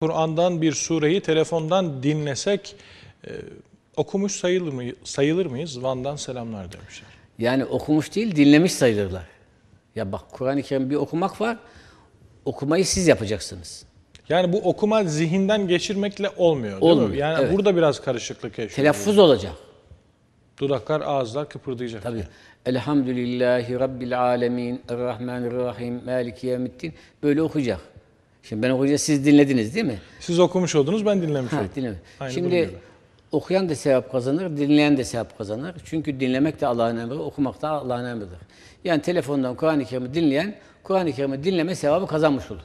Kur'an'dan bir sureyi telefondan dinlesek e, okumuş sayılır, mı, sayılır mıyız? Van'dan selamlar demişler. Yani okumuş değil, dinlemiş sayılırlar. Ya bak Kur'an-ı Kerim bir okumak var, okumayı siz yapacaksınız. Yani bu okuma zihinden geçirmekle olmuyor değil Olmuyor, mi? Yani evet. burada biraz karışıklık yaşıyoruz. Telaffuz olacak. Dudaklar, ağızlar kıpırdayacak. Tabii. Elhamdülillahi Rabbil alemin, Errahmanirrahim, Maliki yevmiddin. Böyle okuyacak. Şimdi ben okuyunca siz dinlediniz değil mi? Siz okumuş oldunuz, ben dinlemiş Ha, oldum. Aynı Şimdi okuyan da sevap kazanır, dinleyen de sevap kazanır. Çünkü dinlemek de Allah'ın emri, okumak da Allah'ın emridir. Yani telefondan Kur'an-ı Kerim'i dinleyen, Kur'an-ı Kerim'i dinleme sevabı kazanmış olur.